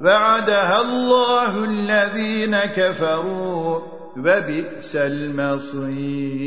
وعدها الله الذين كفروا وبئس المصير.